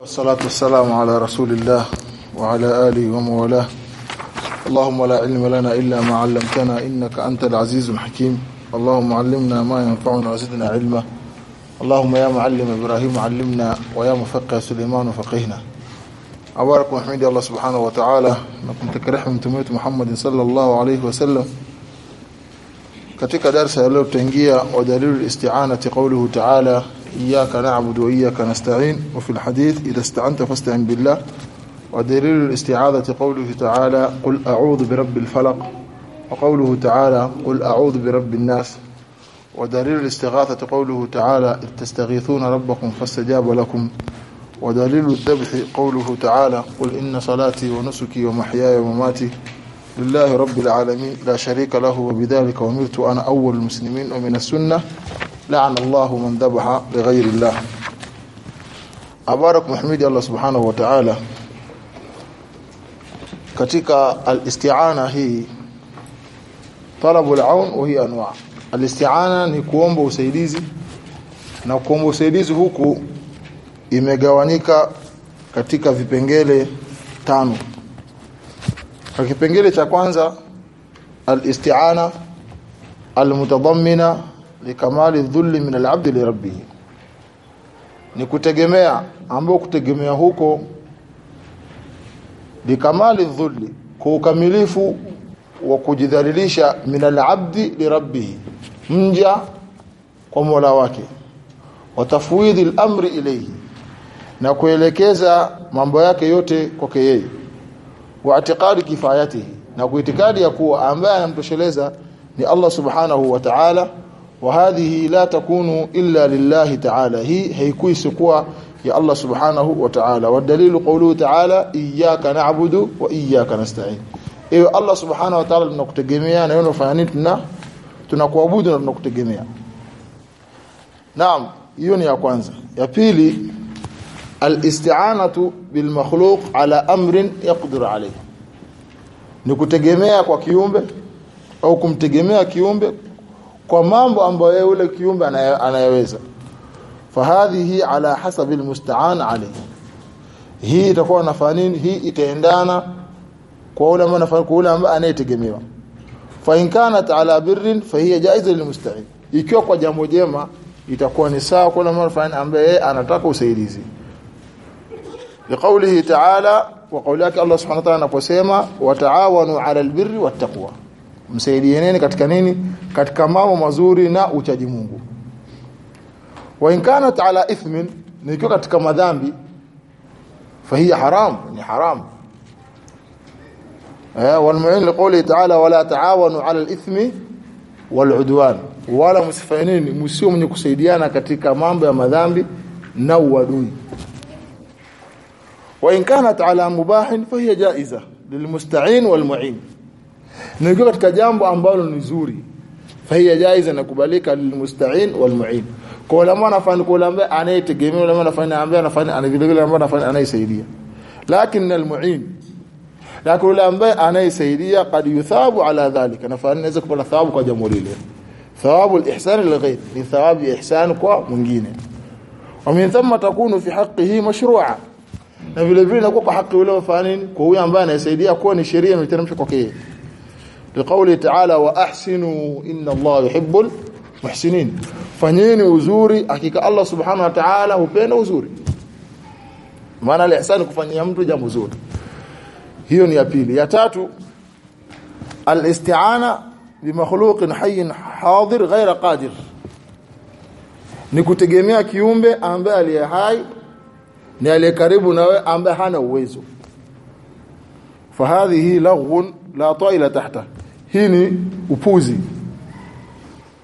والصلاة والسلام على رسول الله وعلى آله وموالاه. اللهم لا علم لنا إلا ما علمتنا إنك أنت العزيز الحكيم. اللهم علمنا ما ينفعنا وزدنا علما. اللهم يا معلم إبراهيم علمنا ويا مفقه سليمان فقهنا. أبارك وحمد الله سبحانه وتعالى. نكون تكرح من تميت محمد صلى الله عليه وسلم. katika darasa ya wa dalilul isti'anati qawluhu ta'ala إياك نعبد وإياك نستعين وفي الحديث إذا استعنت فاستعن بالله. ودليل الاستعاذة قوله تعالى قل أعوذ برب الفلق وقوله تعالى قل أعوذ برب الناس. ودليل الاستغاثة قوله تعالى إذ تستغيثون ربكم فاستجاب لكم. ودليل الذبح قوله تعالى قل إن صلاتي ونسكي ومحياي ومماتي لله رب العالمين. لا شريك له وبذلك أمرت أنا أول المسلمين ومن السنة. la'ana Allah man dhabaha li ghayri Allah abarak muhmidi Allah subhanahu wa ta'ala katika al-isti'ana hii talabu al-aun wa hiya anwa al-isti'ana ni kuomba usaidizi na kuomba usaidizi huku imegawanyika katika vipengele tano. Kwa kipengele cha kwanza al-isti'ana al-mutadammina likamali dhulli min alabdi lirabbihi li rabbih ni kutegemea ambao kutegemea huko. Likamali dhulli kwa ukamilifu wa kujidhalilisha min alabdi lirabbihi li rabbih mja kwa Mola wake. Wa tafwidhi al-amri ilayhi na kuelekeza mambo yake yote kwake yeye. Wa i'tiqadi kifayatihi na kuitikadi ya kuwa ambaye anamtosheleza ni Allah subhanahu wa ta'ala wa hadhihi la takunu illa lillahi ta'ala. Hii haikui sikuwa ya Allah subhanahu wa ta'ala. Wa dalilu qawluhu ta'ala iyyaka na'budu wa iyyaka nasta'in. Ewe Allah subhanahu wa ta'ala na nini? Tuna tunakuabudu na tunakutegemea. Naam hiyo ni ya kwanza. Ya pili al-isti'anatu bil makhluq ala amrin yaqdir alayhi. Ni kutegemea kwa kiumbe au kumtegemea kiumbe kwa mambo ambayo yeye yule kiumbe anayaweza fahadhihi ala hasabi almusta'an alayhi. Hii itakuwa nafanini hii itaendana kwa yule ambaye anafaa kwa ambaye anayetegemewa. Fa in kanat ala birrin fahiya jaiza lilmusta'in. Ikiwa kwa jambo jema itakuwa ni sawa kwa yule fulani ambaye anataka usaidizi. Liqaulihi ta'ala wa qaulaki Allah subhanahu wa ta'ala anaposema wa ta'awanu 'ala albirri wattaqwa msaidieneni katika nini? Katika mambo mazuri na uchaji Mungu. Wa inkana ala ithmin nikiwa katika madhambi fahiya haram ni haram. Eh walmu'in liqouli ta'ala wala ta'awanu ala alithmi waludwan wala msifanini msio mwenye kusaidiana katika mambo ya madhambi na uadui. Wa inkana ala mubahin fahiya jaiza lilmusta'in walmu'in na ikiwa katika jambo ambalo ni zuri. Fahiya jaiza na kubalika lilmusta'in walmu'in kwa ulama anafanya kwa ulama anayetegemea ulama anafanya ambaye anafanya anavile vile ambaye anafanya anayesaidia. Lakini almu'in lakini yule ambaye anayesaidia kad yuthabu ala dhalika. Na nafanya naweza kupata thawabu kwa jambo lile. Thawabu alihsan lilghayr ni thawabu ihsan kwa mwingine. Wa min thumma takunu fi haqqihi mashru'a. Na vile vile inakuwa kwa haki yule mfano kwa huyo ambaye anayesaidia kwa ni sheria imeteremshwa kwake liqauli ta'ala wa ahsinu inna Allah yuhibbul muhsinin. Fanyeni uzuri hakika Allah subhanahu wa ta'ala hupenda uzuri. Maana alihsan kufanyia mtu jambo zuri. Hiyo ni ya pili. Ya tatu alisti'ana bi makhluqin hayyin hadir ghayra qadir. Ni kutegemea kiumbe ambaye aliye hai ni aliye karibu nawe ambaye hana uwezo. Fahadhihi laghun la ta'ila tahta hii ni upuzi.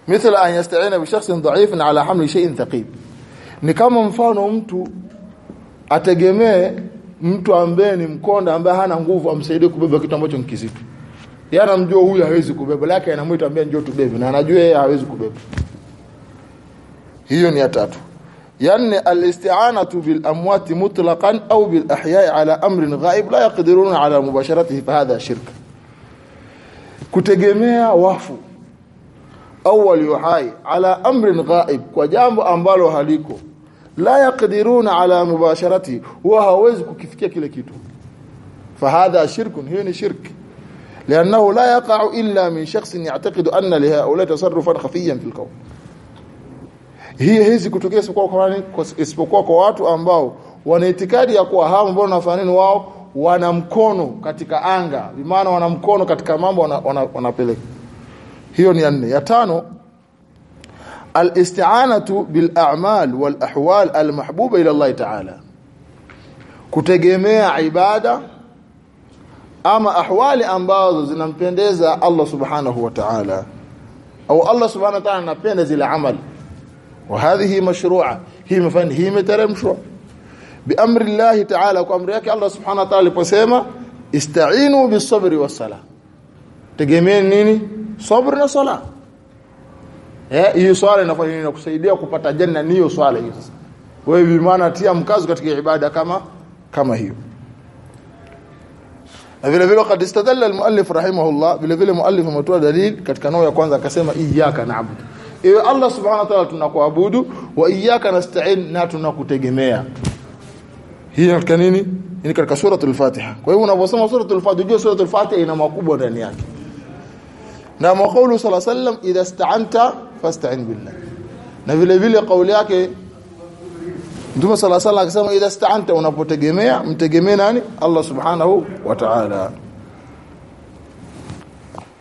Mithla an yasta'ina bi shakhsin dha'ifin ala hamli shay'in thaqib. Ni kama mfano mtu ategemee mtu ambaye ni mkonda ambaye hana nguvu amsaidie kubeba kitu ambacho ni kizito. Yana anamjua huyu hawezi kubeba lake anamwita ambaye njoo tubebe na anajua yeye hawezi kubeba. Hiyo ni ya tatu. Yani al-isti'anatu bil amwati mutlaqan au bil ahya'i ala amrin ghaib la yaqdiruna ala mubasharatihi fa hadha shirka kutegemea wafu au walio hai ala amrin ghaib kwa jambo ambalo haliko la yaqdiruna ala mubasharati wa hawezi kukifikia kile kitu fahadha shirkun hiyo ni shirki لانه لا يقع الا من شخص يعتقد ان لهؤلاء تصرفا خفيا في الكون hii hizi kutokea isipokuwa kwa nani isipokuwa kwa watu ambao wana itikadi ya kuwa hao ambao wanafanya nini wao wana mkono katika anga. Bimaana wana mkono katika mambo wanapeleka wana, wana hiyo ni ya nne. Ya tano alisti'anatu bil a'mal wal ahwal al mahbuba ila Allah ta'ala. Kutegemea ibada ama ahwali ambazo zinampendeza Allah subhanahu wa ta'ala. Au Allah subhanahu wa ta'ala anapenda zile amali. Wa hadhihi mashru'a. Hii mfani hii imeteremshwa biamri Allah ta'ala kwa amri yake Allah subhanahu wa ta'ala aliposema ista'inu bis-sabri was-salah. Tegemeeni nini? Sabr na sala eh hiyo swala inafanya nini? Inakusaidia kupata janna niyo swala hiyo sasa. Wewe bimaana tia mkazo katika ibada kama kama hiyo. Vile vile kad istadalla almuallif rahimahullah vile vile muallif ametoa dalil katika nao ya kwanza akasema iyyaka na'budu. Ewe Allah subhanahu wa ta'ala tunakuabudu wa iyyaka nasta'in na tunakutegemea hii katika nini? Ni katika suratul fatiha. Kwa hiyo unaposoma suratul fatiha unajua suratul fatiha ina makubwa ndani yake. Na maqulu sallallahu alayhi wasallam ista'anta fasta'in billah. Na vile vile kauli yake Mtume sala sala akisema idha sta'anta unapotegemea mtegemee nani? Allah subhanahu wa ta'ala.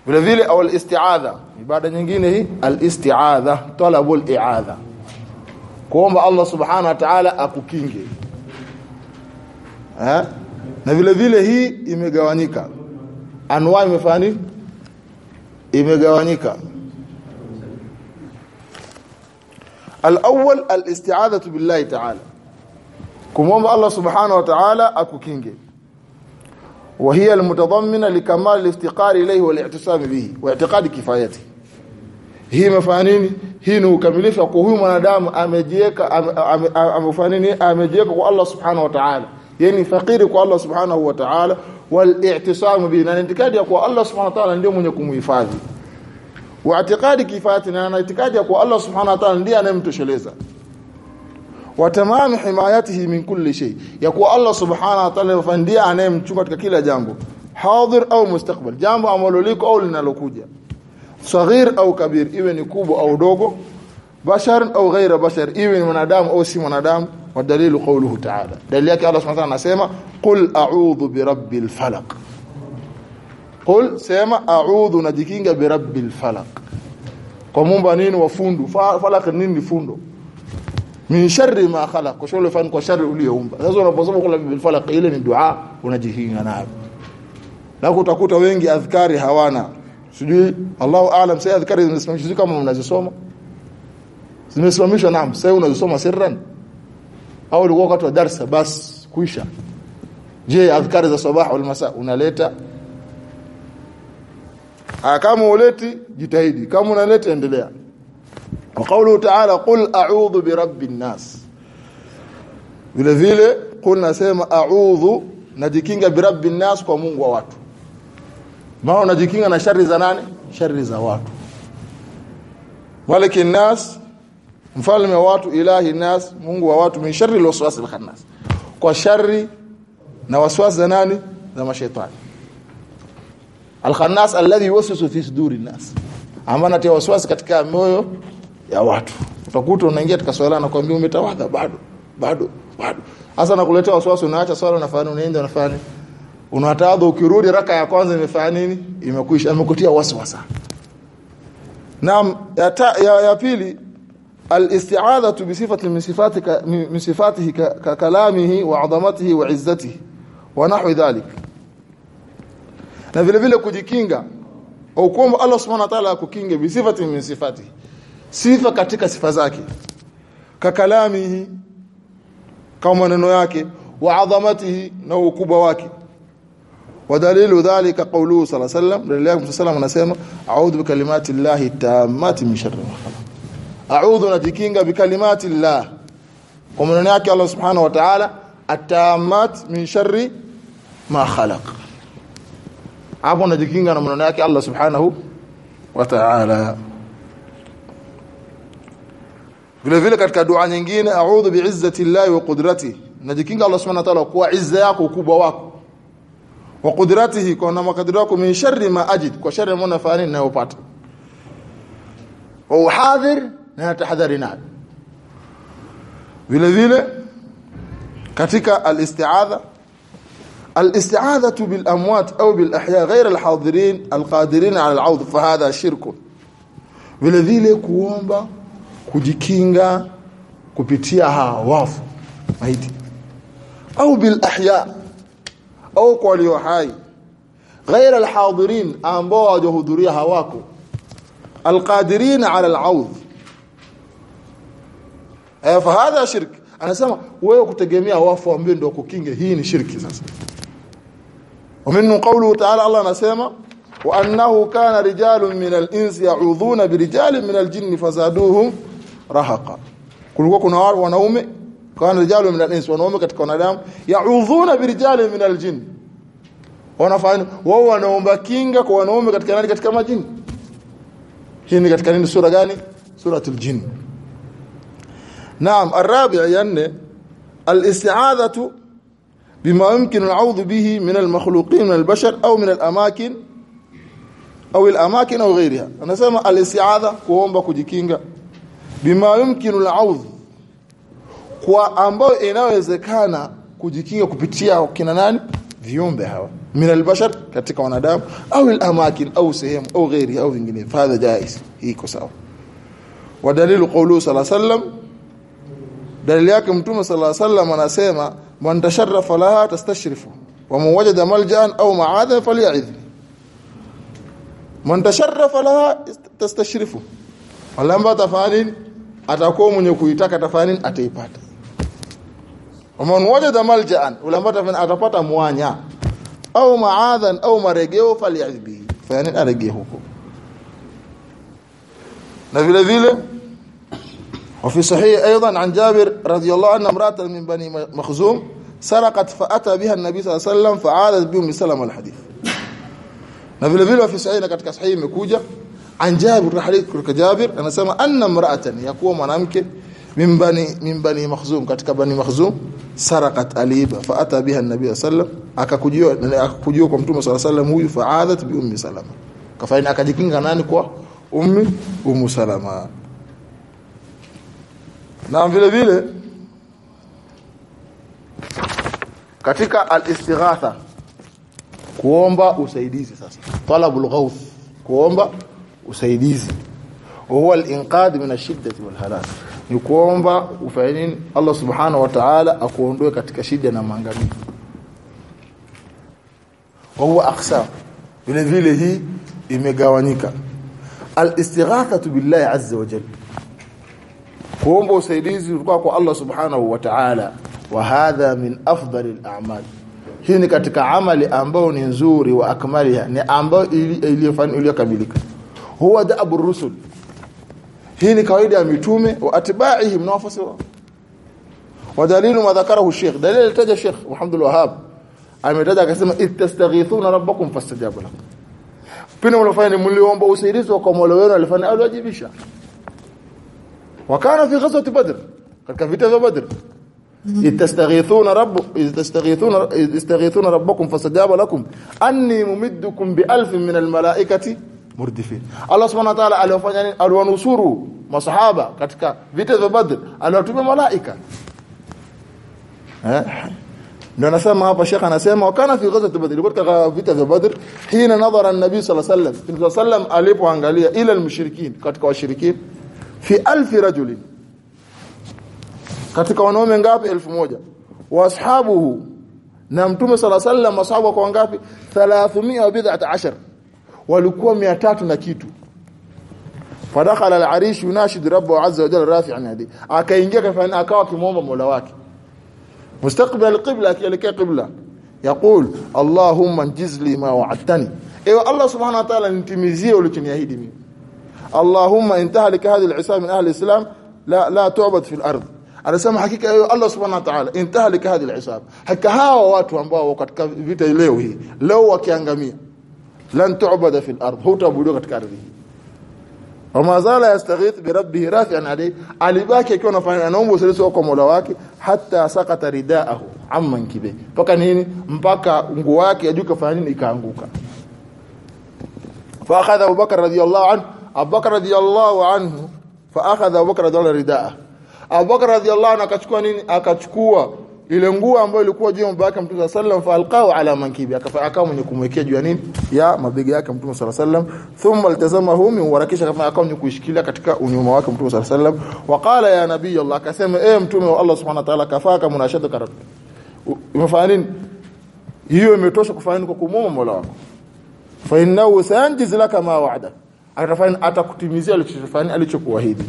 Vile vile au al-isti'adha ibada nyingine hii al-isti'adha talabul i'adha. Kuomba Allah subhanahu wa ta'ala akukinge eh na vile vile hii imegawanyika anwa imefani imegawanyika الأول الاستعاذة بالله تعالى كمومب الله سبحانه وتعالى أكوكينجي وهي المتضمنة لكمال الافتقار إليه والاعتصام به واعتقاد كفايته hii mafanini hii ni ukamilifu kwa huyu mwanadamu amejiweka amefanini amejiweka kwa Allah subhanahu wa ta'ala yani fakiri kwa Allah subhanahu wa ta'ala wal i'tisam bi na itikadi ya kwa Allah subhanahu wa ta'ala ndio mwenye kumhifadhi wa itikadi kifati na itikadi ya kwa Allah subhanahu wa ta'ala ndiye anayemtosheleza. Wa tamamu himayatihi min kulli shay ya kwa Allah subhanahu wa ta'ala ndiye anayemchunga katika kila jambo. Hadir au mustakbal jambo ambalo liko au linalokuja. Saghir au kabir iwe ni kubwa au dogo. Bashar au ghaira bashar iwe ni mwanadamu au si mwanadamu wa dalilu qawluhu ta'ala. Dalili yake Allah subhanahu wa ta'ala anasema qul a'udhu birabbil falaq. Qul sema a'udhu najikinga birabbil falaq. Kwa mumba nini wafundu falaq nini fundo? Min sharri ma khalaq. Kwa shule fani kwa sharri uliyoumba. Sasa unaposoma kula bil falaq ile ni dua unajikinga nayo. Na utakuta wengi adhkari hawana. Sijui Allahu aalam sasa adhkari zimesimamishwa. Kama mnazisoma. Zimesimamishwa naam sasa unazisoma sirran au ulikuwa wakati wa darsa basi kuisha. Je adhkari za sabah wal masa unaleta? Ah, kama uleti jitahidi. Kama unaleta endelea. Wa qawlu ta'ala qul a'udhu bi rabbin nas. Vile vile qul nasema a'udhu najikinga bi rabbin nas kwa Mungu wa watu. Maana unajikinga na shari za nani? Shari za watu. Walakin nas mfalme wa watu ilahi nas Mungu wa watu min sharri alwaswas alkhannas. Kwa shari na waswasi za nani? Za mashaitani. Alkhannas alladhi yuwaswisu fi suduri nas. Amana tia waswasi katika moyo ya watu. Utakuta unaingia katika swala na kwambia umetawadha bado bado bado. Hasa nakuletea waswasi unaacha swala unafanya unaenda unafanya. Unatawadha ukirudi raka ya kwanza imefanya nini? Imekwisha imekutia waswasa. Naam ya, ya, ya pili الاستعاذة بصفة من صفاتك من صفاته ككلامه وعظمته وعزته ونحو ذلك na vile vile kujikinga au kuomba Allah subhanahu wa ta'ala akukinge bi sifati min sifati sifa katika sifa zake kakalamihi kama maneno yake wa adhamatihi na ukubwa wake ودليل ذلك قوله صلى الله عليه وسلم dalili yake sallam anasema a'udhu bi kalimati llahi tammati min sharri ma khalaq a'udhu najikinga bikalimati llah kwa maneno yake Allah subhanahu wa ta'ala at-tammat min sharri ma khalaq. Hapo najikinga na maneno yake Allah subhanahu wa ta'ala. Vile vile katika dua nyingine a'udhu bi'izzati llahi wa qudratihi. Najikinga Allah subhanahu wa ta'ala kwa izza yako ukubwa wako. Wa qudratihi kwa na makadiri yako min sharri ma ajid. Kwa sharri mbona fani ninayopata wa uhadhir na tahadhari nayo vile vile katika al-isti'adha al-isti'adhatu bil amwat au bil ahya ghayr al-hadirin al-qadirin ala al-'awd fa hadha shirku vile vile kuomba kujikinga kupitia hawa wafu maiti au bil ahya au kwa walio hai غير الحاضرين ambao hawajahudhuria hawako alqadirin ala al'audh eh fa hadha shirk anasema wewe kutegemea wafu ambao ndio kukinge hii ni shirki sasa ومنه قوله تعالى الله anasema وانه كان رجال من الانس يعوذون برجال من الجن فزادوهم رهقا kulikuwa kuna wanaume kana rijalu min al-ins wanaume katika wanadamu ya'udhuna birijali min al-jinn wanafanya wao wanaomba kinga kwa wanaume katika nani katika majini hii ni katika nini sura gani suratul jinn naam arabi' yanne al-isti'adhatu bima yumkin al-'awdh bihi min al-makhluqin min al-bashar aw min al-amakin au al-amakin au ghayriha. Anasema al-isti'adha kuomba kujikinga. Bima yumkin al-'awdh kwa ambayo inawezekana kujikinga kupitia kina nani? Viumbe hawa. Min albashar katika wanadamu au alamakin au sehemu au ghairi au vingine fadha jais iko sawa. Wa dalilu qawlu sallallahu alayhi wasallam dalili yake mtume alayhi wasallam anasema man tasharrafa laha tastashrifu wa man wajada maljan au ma'adha faly'idh man tasharrafa laha tastashrifu wala ambaye atafanya atakuwa mwenye kuitaka atafanya ataipata. Waman wajada maljaan ule ambaye atapata mwanya. Au maadhan au maregeo falyazbi fayani nini? Aregee huko. Na vile vile وفي صحيح ايضا عن جابر رضي الله عنه امراه من بني مخزوم سرقت فاتى بها النبي صلى الله عليه وسلم فعادت بهم سلم الحديث na vile vile في صحيح katika sahihi imekuja an Jabir hadith kutoka Jabir anasema anna mra'atan yakuwa mwanamke min bani min bani makhzum katika bani makhzum sarakat aliba fa ata biha an-nabiy sallam akakujua akakujua kwa mtume sallallahu alayhi wasallam huyu fa'adat bi ummi salama kafaini akajikinga nani kwa ummi ummu salama na vile vile katika al-istighatha kuomba usaidizi sasa. Talabul ghawth kuomba usaidizi. Huwa al-inqadh min ash-shiddati wal halak ni kuomba ufanye Allah subhanahu wa ta'ala akuondoe katika shida na maangamizi. Wa huwa aqsam vile vile hii imegawanyika. Al-istighatha billahi azza wa jalla kuomba usaidizi kutoka kwa Allah subhanahu wa ta'ala. Wa hadha min afdalil a'mal. Hii ni katika amali ambayo ni nzuri wa akmaliha ni ambayo iliyofanywa iliyokamilika. Huwa da'abu rusul. Hii ni kawaida ya mitume wa atibaihi na wafuasi wao. Wadalilu madhakarahu sheikh. Dalil taja sheikh Muhammad wahab ametaja akasema ittastaghithuna rabbakum fastajabu lakum. Pina mlofanya ni mliomba usaidizi kwa Mola wenu alifanya aliwajibisha wakana fi ghazwat badr katika vita vya badr istastaghithuna rabb istastaghithuna istaghithuna rabbakum fastajaba lakum anni mumiddukum bi alfin min almalaikati murdifin Allah subhanahu wa ta'ala aliwafanya nini aliwanusuru masahaba katika vita vya badr aliwatumia malaika eh ndio anasema hapa shekha anasema wakana fi ghazwat badr ilikuwa katika vita vya badr hina nadhara an-nabi sallallahu alayhi wasallam alipoangalia ila al-mushrikin katika washirikin fi alfi rajuli katika wanaume ngapi? Elfu moja. Wa ashabuhu. Na mtume sala sallam masahaba kwa ngapi 310 walikuwa 300 na kitu. Fadakhala al-arish yunashid rabbahu azza wa jalla rafi'an hadi akaingia kafanya akawa kimomba mola wake. Mustaqbil al-qibla akielekea qibla. Yaqul allahumma jizli ma wa'adtani. Ewa allah subhanahu wa ta'ala nitimizie ulichoniahidi mimi. Allahumma intahlika hadhihi al-isam min ahli al-islam la la tu'bad fil ardh anasema hakika yeye Allah subhanahu wa ta'ala intahlika hadhihi al-isab hakika hawa watu ambao wako katika vita leo hii leo wakiangamia lan tu'bada fil ardh hutabudiwa katika ardhi wama zala yastaghith bi rabbih rafi'an alayhi alibaki akiwa anafanya anaomba usaidizi kwa Mola wake hatta sakata ridaahu amman kibe mpaka nini? Mpaka nguo yake ajui kafanya nini ikaanguka. Abu Bakar radiyallahu anhu fa akhadha Abubakar Bakar radiyallahu ridaa. Abubakar radiyallahu anhu akachukua nini? Akachukua ile nguo ambayo ilikuwa juu ya mbaka Mtume sallam fa alqahu ala mankibi. Akawa mwenye kumwekea juu ya nini? Ya mabega yake Mtume sallam. Thumma altazamahu min warakisha kama akawa mwenye kuishikilia katika unyuma wake Mtume sallam. Waqala ya nabii Allah akasema eh mtume wa Allah subhanahu wa ta'ala kafaka munashadu karat umefanya nini? Hiyo imetosha kufanya kwa kumuomba Mola wako. Fa innahu sanjiz laka ma wa'ada atafanya atakutimizia alichofanya alichokuahidi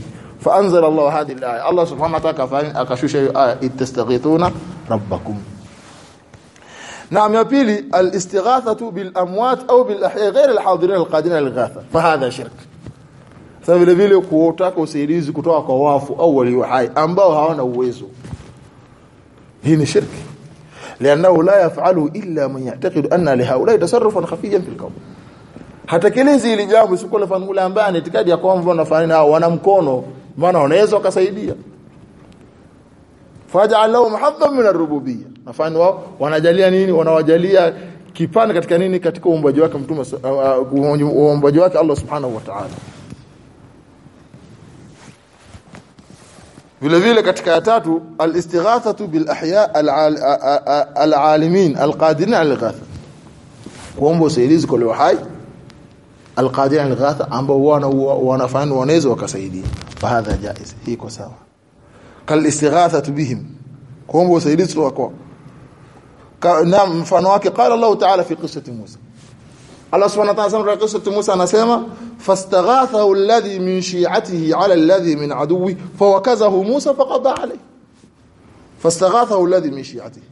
فانزل الله هذه الايه الله سبحانه وتعالى كفاين akashusha hiyo aya ittastaghithuna rabbakum نعم يا بيلي الاستغاثه بالاموات او بالاحياء غير الحاضرين القادرين للغاثه فهذا شرك sasa vile vile kuotaka usaidizi kutoka kwa wafu au walio hai ambao hawana uwezo hii ni shirki لانه لا يفعله الا من يعتقد ان لهؤلاء تصرفا خفيا في الكون hatekelezi ili jambo isipokuwa lafanya yule ambaye ana itikadi ya kwamba wanafanya nao wana mkono. Maana wanaweza wakasaidia. Faj'alahu haddan min ar-rububiyya. Nafanya wao wanajalia nini? Wanawajalia kipande katika nini? Katika uumbaji wake mtume uumbaji wake Allah subhanahu wa ta'ala. Vile vile katika ya tatu al-istighathatu bil ahya al-alimin al-qadirin al-ghatha kuomba usaidizi kwa walio hai alqadirin alghatha ambao wana wanafanya wanaweza wakasaidia fahadha jaiz hii kwa sawa kal istighathatu bihim kuomba usaidizi wako na mfano wake qala Allah ta'ala fi qissati Musa Allah subhanahu wa ta'ala katika qissati Musa anasema fastaghathahu alladhi min shi'atihi 'ala alladhi min aduwwi fawakazahu Musa faqada alayhi fastaghathahu alladhi min shi'atihi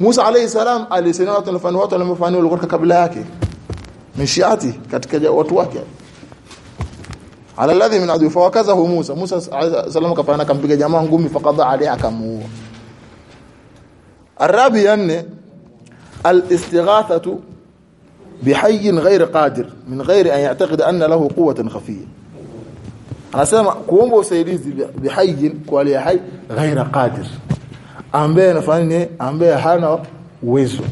Musa alayhi salam alisema watu walifanya watu walimfanyia walikuwa kabla yake min shi'ati katika watu wake ala alladhi min adu fawakazahu Musa Musa salam kafanya kampiga jamaa ngumi faqada alayhi akamuua arabi yanne الاستغاثه بحي غير قادر من غير ان يعتقد ان له قوه خفيه anasema kuomba usaidizi bihayy kwa aliye hai ghaira qadir ambaye anafanya nini ambaye hana uwezo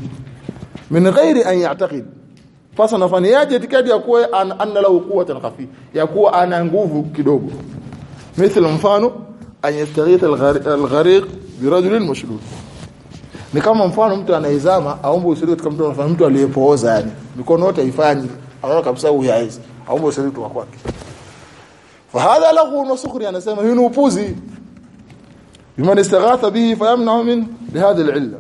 min ghairi an ya'taqid fasa nafanyaje yaje itikadi ya kuwa an, anna lahu quwwatan khafi? Ya kuwa ana nguvu kidogo. Mithal mfano an yastaghith al-ghariq bi rajul mashdud ni kama mfano mtu anaizama aombe usaidizi katika mtu anafanya mtu aliyepooza yani. Mikono yote haifanyi anaona kabisa huyu haizi aombe usaidizi kwa kwake. Fa hadha lahu nasukhri anasema hii ni upuzi. Biman istaghatha bihi fayamna min lihadha al-illa.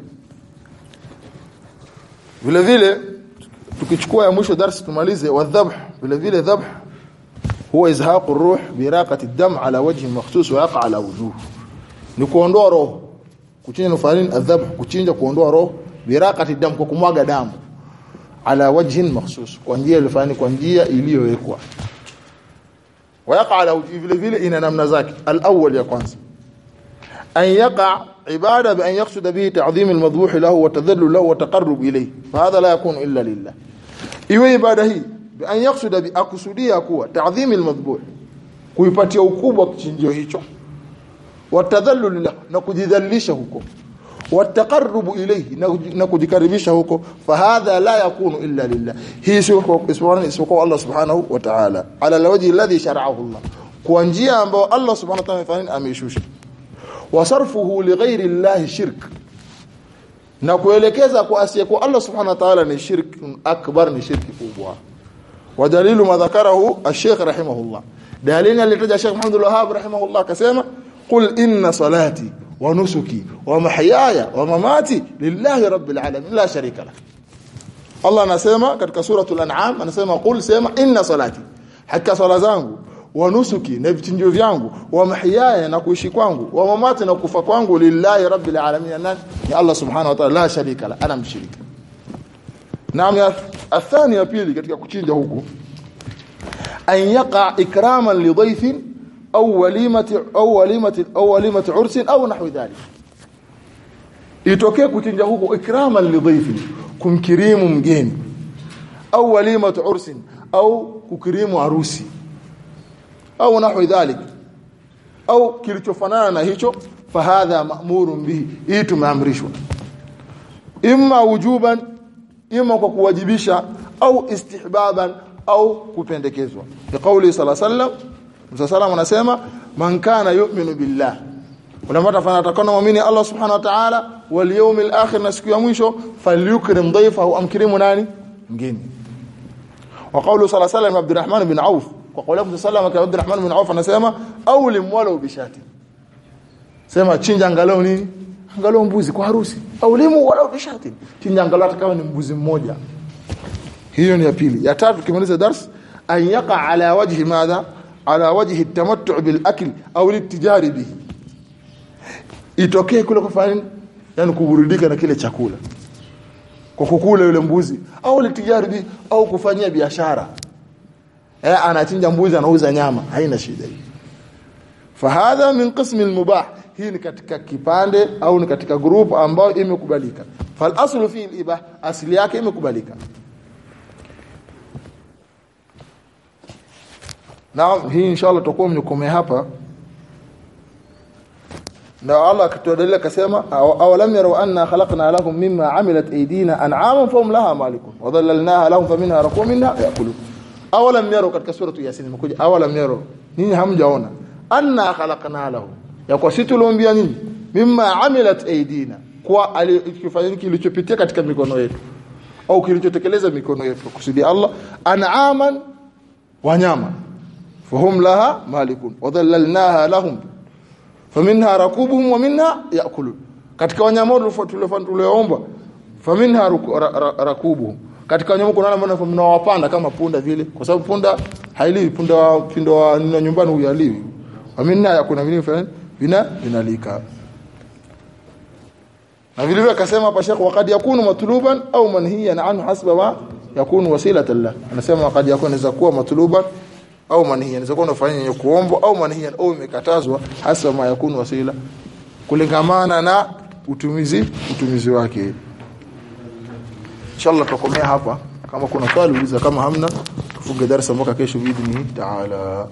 Vile vile tukichukua ya mwisho darasa tumalize wadhabh vile vile dhabh huwa izhaqu ruh biraqati ad-dam ala wajhi makhsus wa yaqa ala wujuh ni kuondoa roho kuchinja nufarin adhabh kuchinja kuondoa roho biraqati dam kwa kumwaga damu ala wajhin makhsus kwa njia ilifani kwa njia iliyowekwa wa yaqa ala wujuh vile vile ina namna zake al-awwal ya kwanza أن يقع عبادة بأن يقصد به تعظيم المذبوح له وتذلل له وتقرب إليه فهذا لا يكون إلا لله iwe ibada hii bi an yaksuda bi akusudia kuwa ta'dhimi almadhbuh kuipatia ukubwa kichinjio hicho. Watadhallul la na kujidhalilisha huko. Wataqarrubu ilayhi na kujikaribisha huko. Fahadha la yakunu illa lillah. Hii sio isipokuwa Allah subhanahu wa ta'ala. Ala alwajhi alladhi shar'ahu Allah. Kwa njia ambayo Allah subhanahu wa ta'ala ameishusha. Wasarfuhu lighairi Allah shirk na kuelekeza kwa asiyekuwa Allah subhanahu wa ta'ala ni shirki akbar ni shirki kubwa. Wa dalilu madhakarahu ash-sheikh rahimahullah. Dalili alitaja Sheikh Muhammad al-Wahhab rahimahullah akasema qul inna salati wa nusuki wa mahyaya wa mamati lillahi rabbil alamin la sharika lah. Allah anasema katika suratul an'am anasema qul sema inna salati. Hakika sala zangu wa nusuki na vitinjio vyangu wa mahiyaya na kuishi kwangu wa mamati na kufa kwangu lillahi rabbil alamin nani ya Allah subhanahu wa ta'ala la sharika la ana mshirika. Naam ya athani ya pili katika kuchinja huku an yaqa ikraman li dhayfin au walimati au walimati au walimati ursin au nahwi dhalik. Itokee kuchinja huku ikraman li dhayfin kumkirimu mgeni au walimatu ursin au kukirimu harusi au nahwi dhalik au kilichofanana na hicho fahadha ma'murun bihi hii tumeamrishwa. Imma wujuban imma kwa kuwajibisha au istihbaban au kupendekezwa. Bi kauli sallallahu alayhi wasallam msallam anasema man kana yu'minu billah. Unapata fana atakana muamini Allah subhanahu wa ta'ala wal yawmil akhir na siku ya mwisho falyukrim dhayfahu amkirimu nani? Mgeni. Wa qawlu sallallahu alayhi wasallam Abdurrahman bin Auf kwa kauli Mtume sallallahu alayhi wasallam Abdurrahman bin Auf anasema au limwalo bishati sema chinja angalau nini? Angalau mbuzi kwa harusi. Aulimu wala bishati chinja angalau hata kama ni mbuzi mmoja. Hiyo ni ya pili. Ya tatu kimaliza dars an yaqa ala wajhi madha? Ala wajhi at-tamattu' bil akl au litijari bihi? Itokee kule kufanya yani kuburudika na kile chakula. Kwa kukula yule mbuzi au litijari au kufanyia biashara eh anachinja mbuzi anauza nyama. Haina shida hii. Fahadha min qismi al-mubah. Hii ni katika kipande au ni katika group ambayo imekubalika. Fal aslu fi al-ibah. Asili yake imekubalika. Naam hii inshallah tutakuwa mnikomea hapa. Na Allah akituadalia akasema awalam yaraw anna khalaqna lahum mimma amilat aydina an'aman fahum laha malikun. Wa dhallalnaha lahum faminha rakum minha yakulun awalam yaro katika suratu yasin imekuja. Awalam yaro. Nini hamjaona. Anna khalaqna lahu. Ya kwa sisi tuliumbia nini? Mimma amilat aidina kwa alikifanyeni kilichopitia katika mikono yetu? Au kilichotekeleza mikono yetu kusudi Allah. An'aman. Wanyama. Fahum laha malikun. Wadhallalnaha lahum. Faminha rakubuhum wa minha yakulun. Katika wanyama wote tuliofanya tulioomba faminha rakubuhum ra, ra, katika nyumba kuna wale mnawapanda kama punda vile. Kwa sababu punda hailiwi. Punda pindo wa nyumbani huyaliwi ya kuna vile fulani vina vinalika. Na vile vile akasema hapa Sheikh waqad yakunu matluban au manhiyan anhu hasba ma yakunu wasilatan la anasema waqad yakunu inaweza kuwa matluban au manhiyan inaweza kuwa unafanya yenye kuombwa au manhiyan au imekatazwa hasa ma yakunu wasila. Kulingamana na utumizi utumizi wake inshallah tutakomea hapa. Kama kuna swali uliza. Kama hamna tufunge darasa mwaka kesho. Bidni taala.